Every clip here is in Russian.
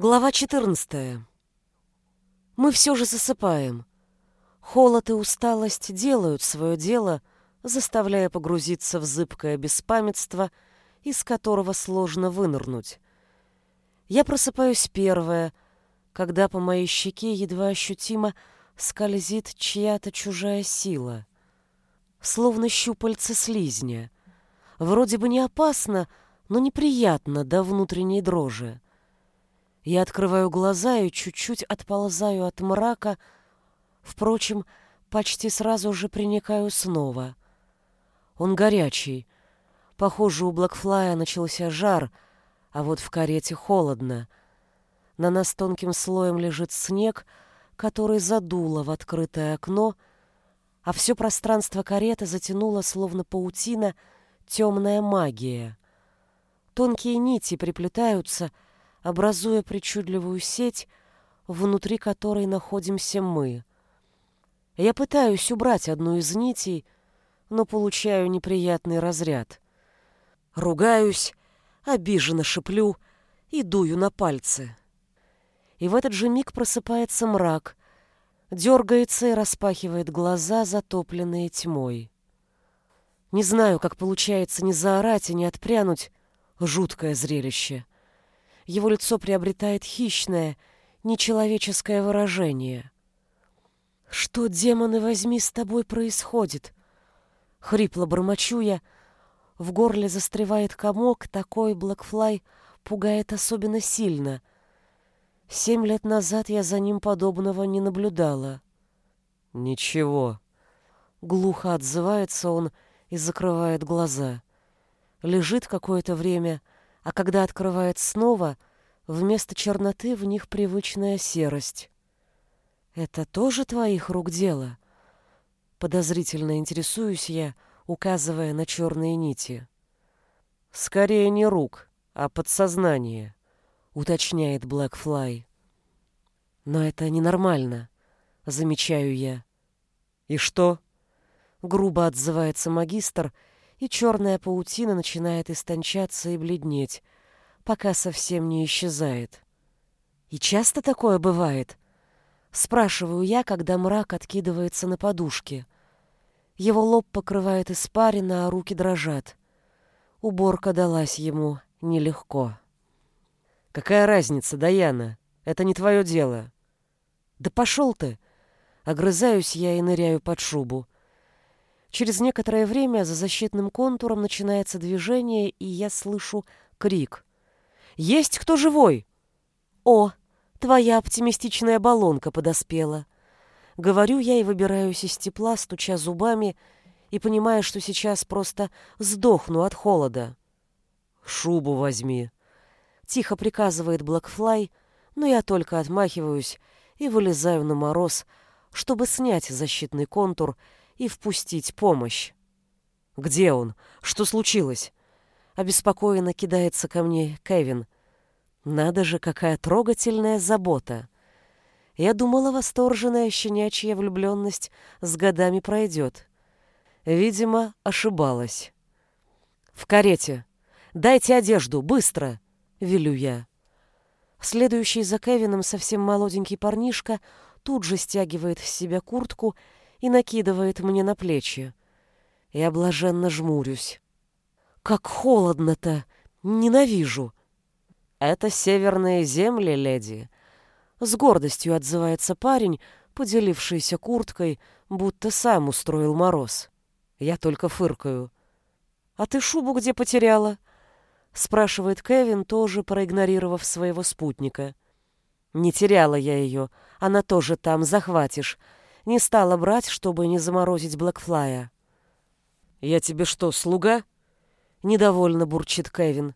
Глава 14. Мы все же засыпаем. Холод и усталость делают свое дело, заставляя погрузиться в зыбкое беспамятство, из которого сложно вынырнуть. Я просыпаюсь первая, когда по моей щеке едва ощутимо скользит чья-то чужая сила. Словно щупальца слизня. Вроде бы не опасно, но неприятно до внутренней дрожи. Я открываю глаза и чуть-чуть отползаю от мрака, впрочем, почти сразу же приникаю снова. Он горячий. Похоже, у Блэкфлая начался жар, а вот в карете холодно. На нас тонким слоем лежит снег, который задуло в открытое окно, а все пространство кареты затянуло, словно паутина, темная магия. Тонкие нити приплетаются — образуя причудливую сеть, внутри которой находимся мы. Я пытаюсь убрать одну из нитей, но получаю неприятный разряд. Ругаюсь, обиженно шиплю и дую на пальцы. И в этот же миг просыпается мрак, дергается и распахивает глаза, затопленные тьмой. Не знаю, как получается не заорать и не отпрянуть. Жуткое зрелище — его лицо приобретает хищное, нечеловеческое выражение. «Что, демоны, возьми, с тобой происходит?» Хрипло бормочу я. В горле застревает комок, такой Блэкфлай пугает особенно сильно. Семь лет назад я за ним подобного не наблюдала. «Ничего». Глухо отзывается он и закрывает глаза. Лежит какое-то время, а когда открывает снова, вместо черноты в них привычная серость. «Это тоже твоих рук дело?» Подозрительно интересуюсь я, указывая на черные нити. «Скорее не рук, а подсознание», — уточняет Блэкфлай. «Но это ненормально», — замечаю я. «И что?» — грубо отзывается магистр, — и черная паутина начинает истончаться и бледнеть, пока совсем не исчезает. И часто такое бывает? Спрашиваю я, когда мрак откидывается на подушке. Его лоб покрывает испарина, а руки дрожат. Уборка далась ему нелегко. «Какая разница, Даяна? Это не твое дело». «Да пошел ты!» Огрызаюсь я и ныряю под шубу. Через некоторое время за защитным контуром начинается движение, и я слышу крик. «Есть кто живой?» «О, твоя оптимистичная баллонка подоспела!» Говорю я и выбираюсь из тепла, стуча зубами, и понимая, что сейчас просто сдохну от холода. «Шубу возьми!» Тихо приказывает Блэкфлай, но я только отмахиваюсь и вылезаю на мороз, чтобы снять защитный контур и впустить помощь. «Где он? Что случилось?» Обеспокоенно кидается ко мне Кевин. Надо же, какая трогательная забота. Я думала, восторженная щенячья влюбленность с годами пройдет. Видимо, ошибалась. «В карете! Дайте одежду, быстро!» — велю я. Следующий за Кевином совсем молоденький парнишка тут же стягивает с себя куртку накидывает мне на плечи. Я блаженно жмурюсь. Как холодно-то! Ненавижу! Это северные земли, леди. С гордостью отзывается парень, поделившийся курткой, будто сам устроил мороз. Я только фыркаю. «А ты шубу где потеряла?» — спрашивает Кевин, тоже проигнорировав своего спутника. «Не теряла я ее. Она тоже там, захватишь не стала брать, чтобы не заморозить Блэкфлая. «Я тебе что, слуга?» — недовольно бурчит Кевин.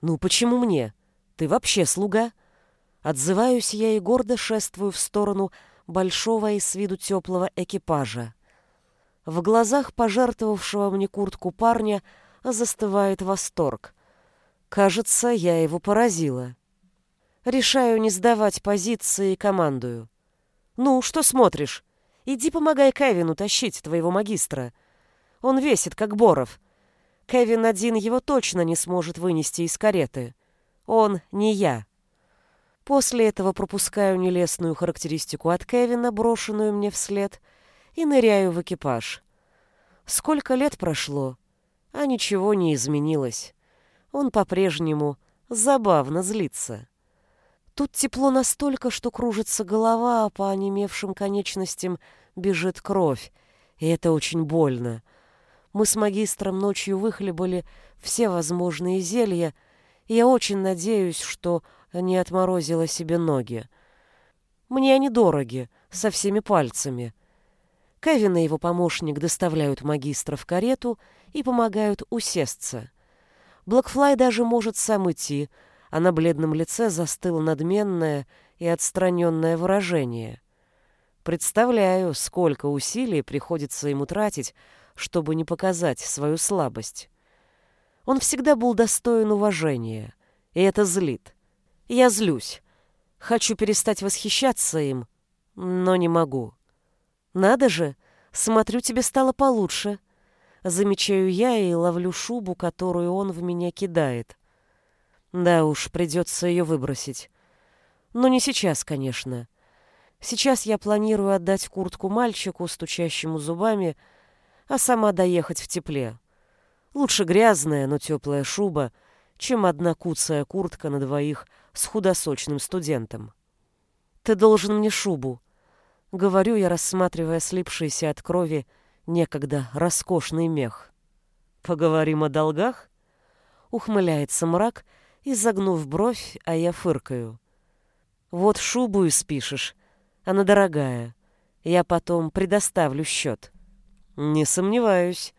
«Ну почему мне? Ты вообще слуга?» Отзываюсь я и гордо шествую в сторону большого и с виду теплого экипажа. В глазах пожертвовавшего мне куртку парня застывает восторг. Кажется, я его поразила. Решаю не сдавать позиции и командую. «Ну, что смотришь? Иди помогай Кевину тащить твоего магистра. Он весит, как Боров. Кевин один его точно не сможет вынести из кареты. Он не я». После этого пропускаю нелестную характеристику от Кевина, брошенную мне вслед, и ныряю в экипаж. Сколько лет прошло, а ничего не изменилось. Он по-прежнему забавно злится. Тут тепло настолько, что кружится голова, а по онемевшим конечностям бежит кровь, и это очень больно. Мы с магистром ночью выхлебали все возможные зелья, и я очень надеюсь, что не отморозила себе ноги. Мне они дороги, со всеми пальцами. Кевин и его помощник доставляют магистра в карету и помогают усесться. Блэкфлай даже может сам идти, а на бледном лице застыло надменное и отстраненное выражение. Представляю, сколько усилий приходится ему тратить, чтобы не показать свою слабость. Он всегда был достоин уважения, и это злит. Я злюсь. Хочу перестать восхищаться им, но не могу. Надо же, смотрю, тебе стало получше. Замечаю я и ловлю шубу, которую он в меня кидает. Да уж, придется ее выбросить. Но не сейчас, конечно. Сейчас я планирую отдать куртку мальчику, стучащему зубами, а сама доехать в тепле. Лучше грязная, но теплая шуба, чем одна куцая куртка на двоих с худосочным студентом. «Ты должен мне шубу», — говорю я, рассматривая слипшийся от крови некогда роскошный мех. «Поговорим о долгах?» — ухмыляется мрак, изогнув бровь, а я фыркаю. «Вот шубу и спишешь, она дорогая. Я потом предоставлю счет». «Не сомневаюсь.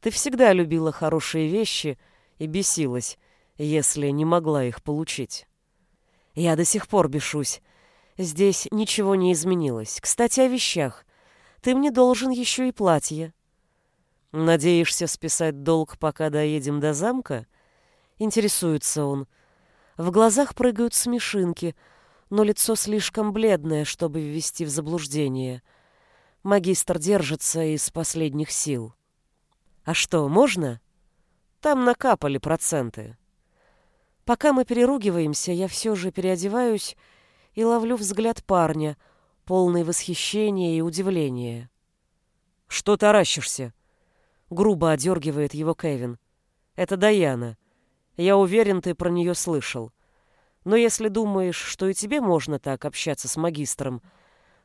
Ты всегда любила хорошие вещи и бесилась, если не могла их получить». «Я до сих пор бешусь. Здесь ничего не изменилось. Кстати, о вещах. Ты мне должен еще и платье». «Надеешься списать долг, пока доедем до замка?» Интересуется он. В глазах прыгают смешинки, но лицо слишком бледное, чтобы ввести в заблуждение. Магистр держится из последних сил. «А что, можно?» «Там накапали проценты». Пока мы переругиваемся, я все же переодеваюсь и ловлю взгляд парня, полный восхищения и удивления. «Что таращишься?» — грубо одергивает его Кевин. «Это Даяна. Я уверен, ты про нее слышал. Но если думаешь, что и тебе можно так общаться с магистром,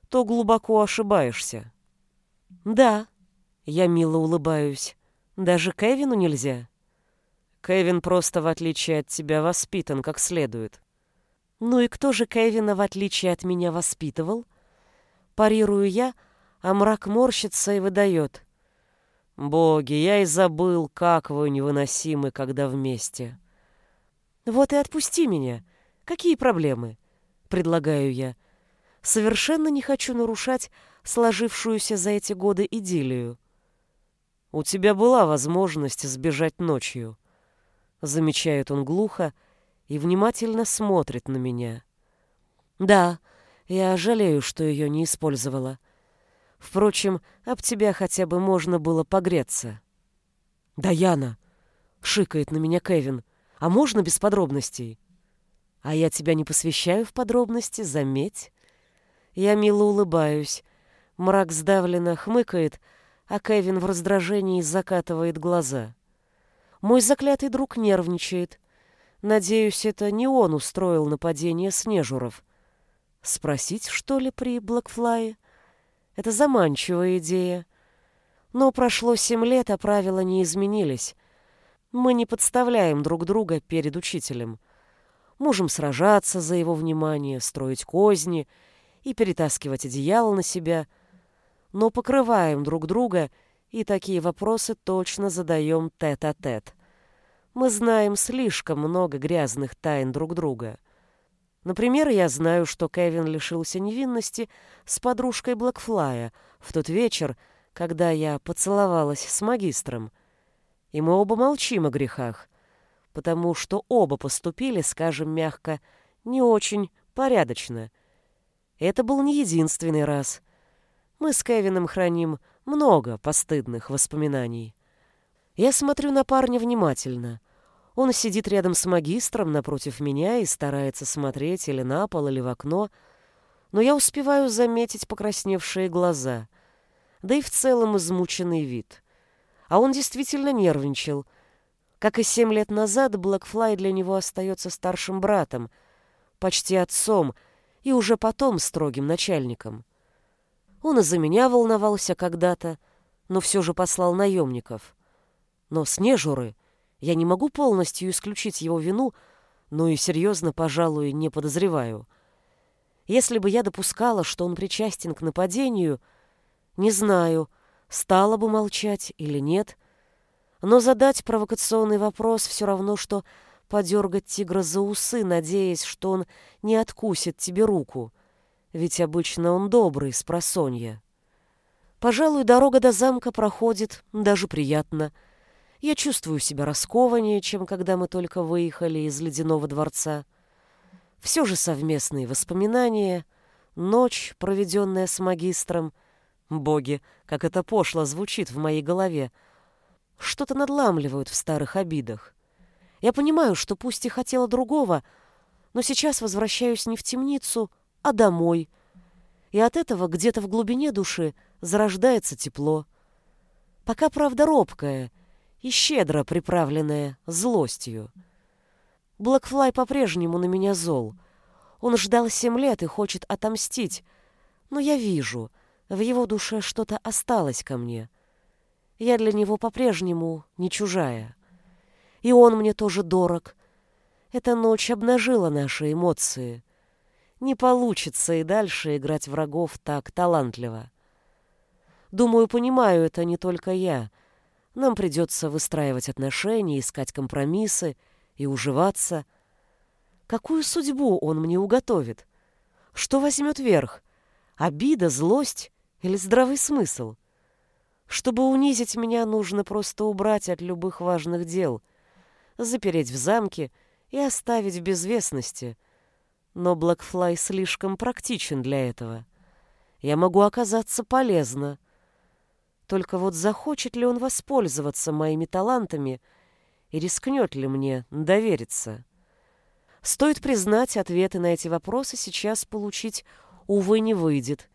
то глубоко ошибаешься». «Да», — я мило улыбаюсь, — «даже Кевину нельзя». Кевин просто, в отличие от тебя, воспитан как следует. Ну и кто же Кевина, в отличие от меня, воспитывал? Парирую я, а мрак морщится и выдает. Боги, я и забыл, как вы невыносимы, когда вместе. Вот и отпусти меня. Какие проблемы? Предлагаю я. Совершенно не хочу нарушать сложившуюся за эти годы идиллию. У тебя была возможность сбежать ночью. Замечает он глухо и внимательно смотрит на меня. Да, я жалею, что ее не использовала. Впрочем, об тебя хотя бы можно было погреться. «Даяна!» — шикает на меня Кевин. «А можно без подробностей?» «А я тебя не посвящаю в подробности, заметь». Я мило улыбаюсь. Мрак сдавленно хмыкает, а Кевин в раздражении закатывает глаза. Мой заклятый друг нервничает. Надеюсь, это не он устроил нападение снежуров. Спросить, что ли, при Блэкфлае? Это заманчивая идея. Но прошло семь лет, а правила не изменились. Мы не подставляем друг друга перед учителем. Можем сражаться за его внимание, строить козни и перетаскивать одеяло на себя, но покрываем друг друга — и такие вопросы точно задаем тет-а-тет. -тет. Мы знаем слишком много грязных тайн друг друга. Например, я знаю, что Кевин лишился невинности с подружкой Блэкфлая в тот вечер, когда я поцеловалась с магистром. И мы оба молчим о грехах, потому что оба поступили, скажем мягко, не очень порядочно. Это был не единственный раз. Мы с Кевином храним много постыдных воспоминаний. Я смотрю на парня внимательно. Он сидит рядом с магистром напротив меня и старается смотреть или на пол, или в окно, но я успеваю заметить покрасневшие глаза, да и в целом измученный вид. А он действительно нервничал. Как и семь лет назад, Блэкфлай для него остается старшим братом, почти отцом и уже потом строгим начальником. Он из-за меня волновался когда-то, но все же послал наемников. Но Снежуры я не могу полностью исключить его вину, но и серьезно, пожалуй, не подозреваю. Если бы я допускала, что он причастен к нападению, не знаю, стала бы молчать или нет, но задать провокационный вопрос все равно, что подергать тигра за усы, надеясь, что он не откусит тебе руку, ведь обычно он добрый, с просонья. Пожалуй, дорога до замка проходит даже приятно — я чувствую себя раскованнее, чем когда мы только выехали из ледяного дворца. Все же совместные воспоминания, ночь, проведенная с магистром. Боги, как это пошло звучит в моей голове. Что-то надламливают в старых обидах. Я понимаю, что пусть и хотела другого, но сейчас возвращаюсь не в темницу, а домой. И от этого где-то в глубине души зарождается тепло. Пока правда робкая — и щедро приправленное злостью. Блэкфлай по-прежнему на меня зол. Он ждал семь лет и хочет отомстить, но я вижу, в его душе что-то осталось ко мне. Я для него по-прежнему не чужая. И он мне тоже дорог. Эта ночь обнажила наши эмоции. Не получится и дальше играть врагов так талантливо. Думаю, понимаю это не только я — нам придется выстраивать отношения, искать компромиссы и уживаться. Какую судьбу он мне уготовит? Что возьмет верх? Обида, злость или здравый смысл? Чтобы унизить меня, нужно просто убрать от любых важных дел, запереть в замке и оставить в безвестности. Но Блэкфлай слишком практичен для этого. Я могу оказаться полезна — только вот захочет ли он воспользоваться моими талантами и рискнет ли мне довериться? Стоит признать, ответы на эти вопросы сейчас получить, увы, не выйдет.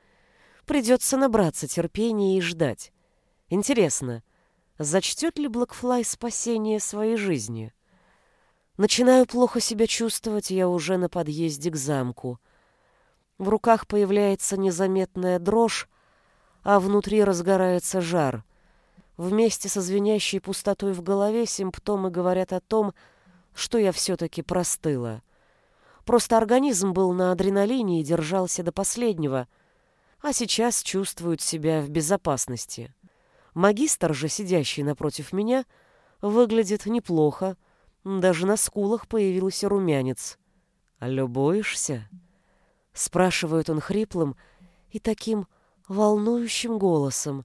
Придется набраться терпения и ждать. Интересно, зачтет ли Блэкфлай спасение своей жизни? Начинаю плохо себя чувствовать, я уже на подъезде к замку. В руках появляется незаметная дрожь, а внутри разгорается жар. Вместе со звенящей пустотой в голове симптомы говорят о том, что я все-таки простыла. Просто организм был на адреналине и держался до последнего, а сейчас чувствует себя в безопасности. Магистр же, сидящий напротив меня, выглядит неплохо, даже на скулах появился румянец. «Любуешься?» — спрашивает он хриплым и таким волнующим голосом.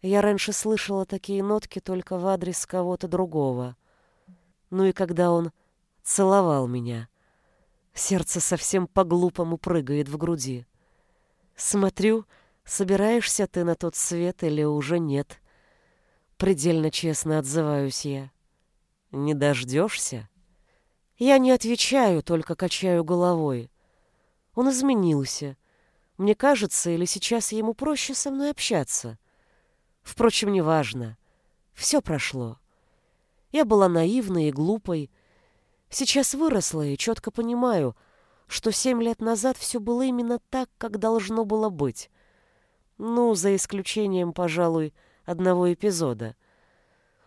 Я раньше слышала такие нотки только в адрес кого-то другого. Ну и когда он целовал меня. Сердце совсем по-глупому прыгает в груди. Смотрю, собираешься ты на тот свет или уже нет. Предельно честно отзываюсь я. Не дождешься? Я не отвечаю, только качаю головой. Он изменился. Мне кажется, или сейчас ему проще со мной общаться. Впрочем, неважно. Все прошло. Я была наивной и глупой. Сейчас выросла и четко понимаю, что семь лет назад все было именно так, как должно было быть. Ну, за исключением, пожалуй, одного эпизода.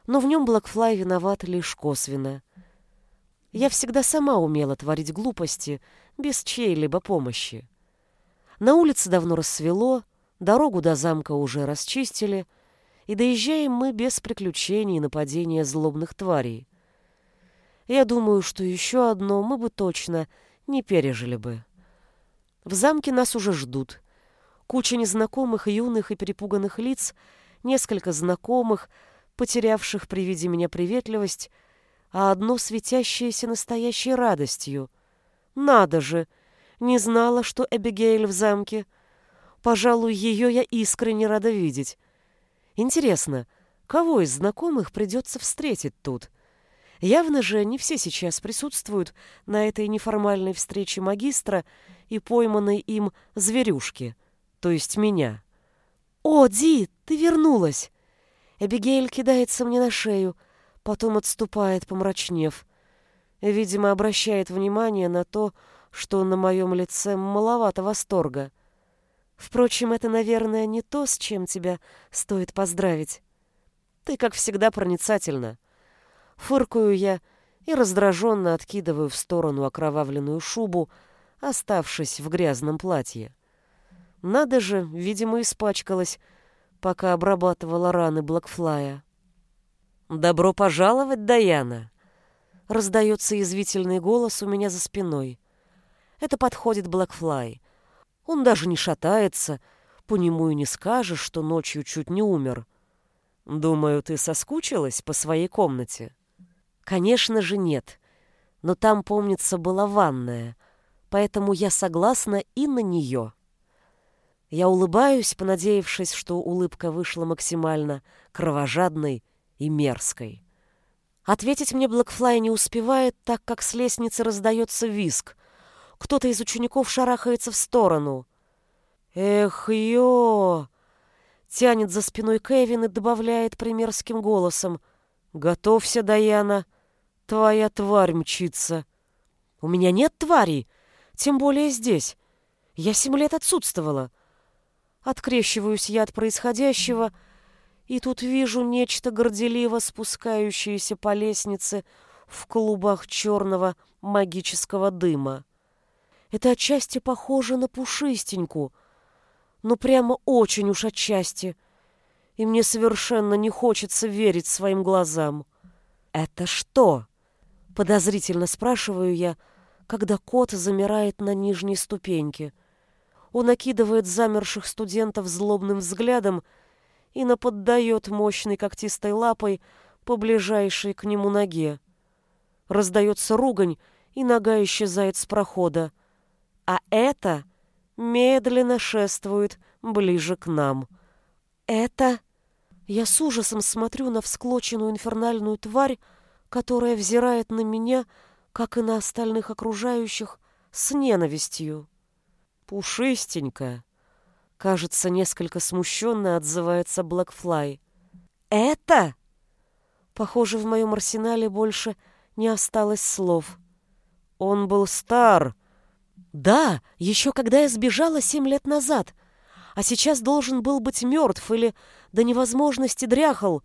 Но в нем Блэкфлай виноват лишь косвенно. Я всегда сама умела творить глупости без чьей-либо помощи. На улице давно рассвело, дорогу до замка уже расчистили, и доезжаем мы без приключений и нападения злобных тварей. Я думаю, что еще одно мы бы точно не пережили бы. В замке нас уже ждут. Куча незнакомых, юных и перепуганных лиц, несколько знакомых, потерявших при виде меня приветливость, а одно светящееся настоящей радостью. Надо же! — не знала, что Эбигейль в замке. Пожалуй, ее я искренне рада видеть. Интересно, кого из знакомых придется встретить тут? Явно же не все сейчас присутствуют на этой неформальной встрече магистра и пойманной им зверюшки, то есть меня. «О, Ди, ты вернулась!» Эбигейль кидается мне на шею, потом отступает, помрачнев. Видимо, обращает внимание на то, что на моем лице маловато восторга. Впрочем, это, наверное, не то, с чем тебя стоит поздравить. Ты, как всегда, проницательна. Фыркаю я и раздраженно откидываю в сторону окровавленную шубу, оставшись в грязном платье. Надо же, видимо, испачкалась, пока обрабатывала раны Блэкфлая. «Добро пожаловать, Даяна!» Раздается язвительный голос у меня за спиной. Это подходит Блэкфлай. Он даже не шатается, по нему и не скажешь, что ночью чуть не умер. Думаю, ты соскучилась по своей комнате? Конечно же нет. Но там, помнится, была ванная, поэтому я согласна и на нее. Я улыбаюсь, понадеявшись, что улыбка вышла максимально кровожадной и мерзкой. Ответить мне Блэкфлай не успевает, так как с лестницы раздается виск. Кто-то из учеников шарахается в сторону. «Эх, ё!» Тянет за спиной Кевин и добавляет примерским голосом. «Готовься, Даяна, твоя тварь мчится». «У меня нет тварей, тем более здесь. Я семь лет отсутствовала». Открещиваюсь я от происходящего — и тут вижу нечто горделиво спускающееся по лестнице в клубах черного магического дыма. Это отчасти похоже на пушистеньку, но прямо очень уж отчасти, и мне совершенно не хочется верить своим глазам. «Это что?» — подозрительно спрашиваю я, когда кот замирает на нижней ступеньке. Он окидывает замерших студентов злобным взглядом и наподдает мощной когтистой лапой по ближайшей к нему ноге. Раздается ругань, и нога исчезает с прохода. А это медленно шествует ближе к нам. Это... Я с ужасом смотрю на всклоченную инфернальную тварь, которая взирает на меня, как и на остальных окружающих, с ненавистью. Пушистенькая, Кажется, несколько смущенно отзывается Блэкфлай. «Это?» Похоже, в моем арсенале больше не осталось слов. Он был стар. Да, еще когда я сбежала семь лет назад, а сейчас должен был быть мертв или до невозможности дряхал.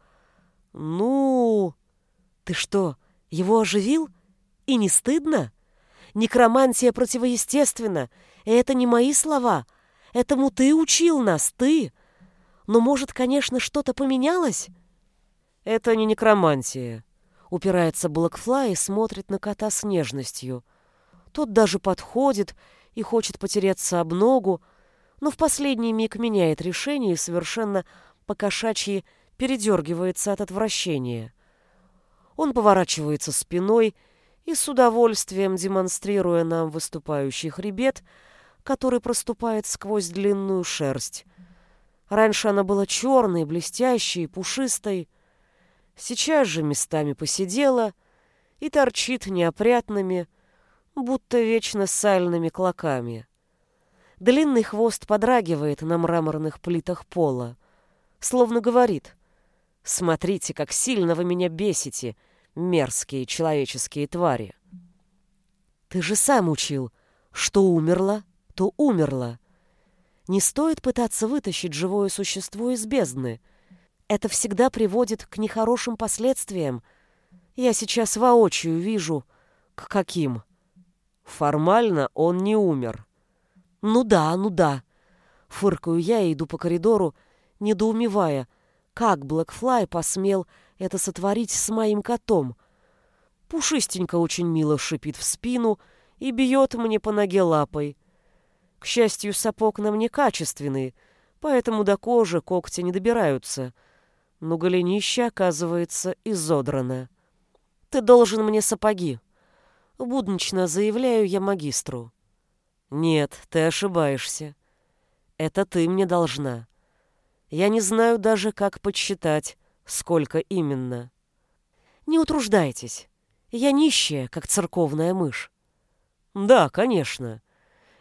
Ну... Ты что, его оживил? И не стыдно? Некромантия противоестественна, и это не мои слова — Этому ты учил нас, ты. Но, может, конечно, что-то поменялось? Это не некромантия. Упирается Блэкфлай и смотрит на кота с нежностью. Тот даже подходит и хочет потереться об ногу, но в последний миг меняет решение и совершенно покошачьи передергивается от отвращения. Он поворачивается спиной и с удовольствием, демонстрируя нам выступающий хребет, который проступает сквозь длинную шерсть. Раньше она была черной, блестящей, пушистой. Сейчас же местами посидела и торчит неопрятными, будто вечно сальными клоками. Длинный хвост подрагивает на мраморных плитах пола, словно говорит «Смотрите, как сильно вы меня бесите, мерзкие человеческие твари!» «Ты же сам учил, что умерла?» то умерла. Не стоит пытаться вытащить живое существо из бездны. Это всегда приводит к нехорошим последствиям. Я сейчас воочию вижу, к каким. Формально он не умер. Ну да, ну да. Фыркаю я и иду по коридору, недоумевая, как Блэкфлай посмел это сотворить с моим котом. Пушистенько очень мило шипит в спину и бьет мне по ноге лапой. К счастью, сапог на мне качественный, поэтому до кожи когти не добираются. Но голенище, оказывается, изодрано. «Ты должен мне сапоги», — буднично заявляю я магистру. «Нет, ты ошибаешься. Это ты мне должна. Я не знаю даже, как подсчитать, сколько именно». «Не утруждайтесь. Я нищая, как церковная мышь. Да, конечно.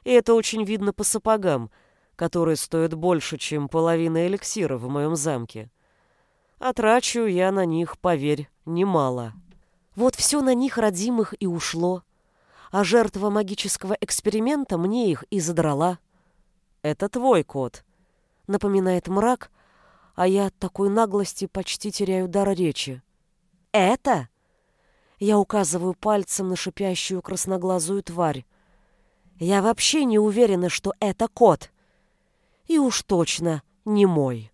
И это очень видно по сапогам, которые стоят больше, чем половина эликсира в моем замке. А трачу я на них, поверь, немало. Вот все на них родимых и ушло, а жертва магического эксперимента мне их и задрала. Это твой кот, напоминает мрак, а я от такой наглости почти теряю дар речи. Это? Я указываю пальцем на шипящую красноглазую тварь. Я вообще не уверена, что это кот. И уж точно не мой.